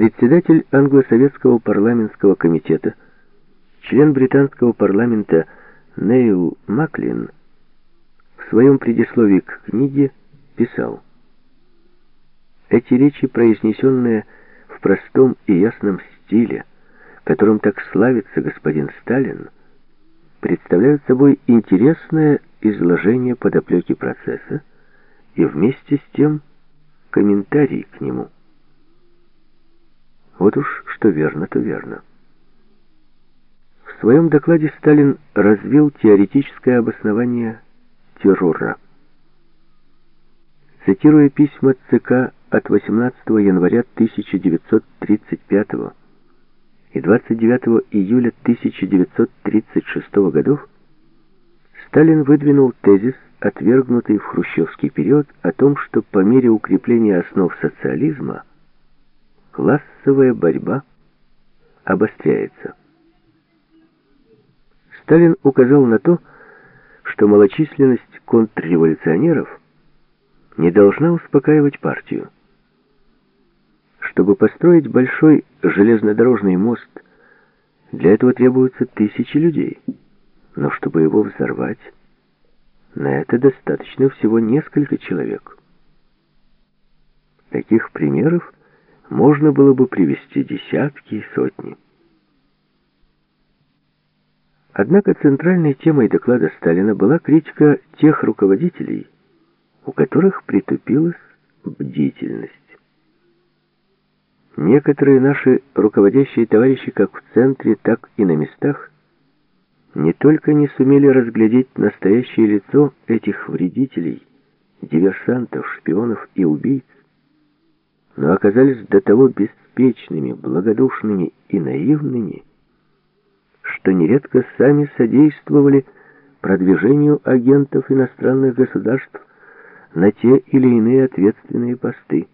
Председатель англо-советского парламентского комитета, член британского парламента Нейл Маклин в своем предисловии к книге писал «Эти речи, произнесенные в простом и ясном стиле, которым так славится господин Сталин, представляют собой интересное изложение подоплеки процесса и вместе с тем комментарий к нему. Вот уж что верно, то верно. В своем докладе Сталин развил теоретическое обоснование террора. Цитируя письма ЦК от 18 января 1935 и 29 июля 1936 годов, Сталин выдвинул тезис, отвергнутый в хрущевский период, о том, что по мере укрепления основ социализма классовая борьба обостряется. Сталин указал на то, что малочисленность контрреволюционеров не должна успокаивать партию. Чтобы построить большой железнодорожный мост, для этого требуются тысячи людей. Но чтобы его взорвать, на это достаточно всего несколько человек. Таких примеров можно было бы привести десятки и сотни. Однако центральной темой доклада Сталина была критика тех руководителей, у которых притупилась бдительность. Некоторые наши руководящие товарищи как в центре, так и на местах не только не сумели разглядеть настоящее лицо этих вредителей, диверсантов, шпионов и убийц, но оказались до того беспечными, благодушными и наивными, что нередко сами содействовали продвижению агентов иностранных государств на те или иные ответственные посты.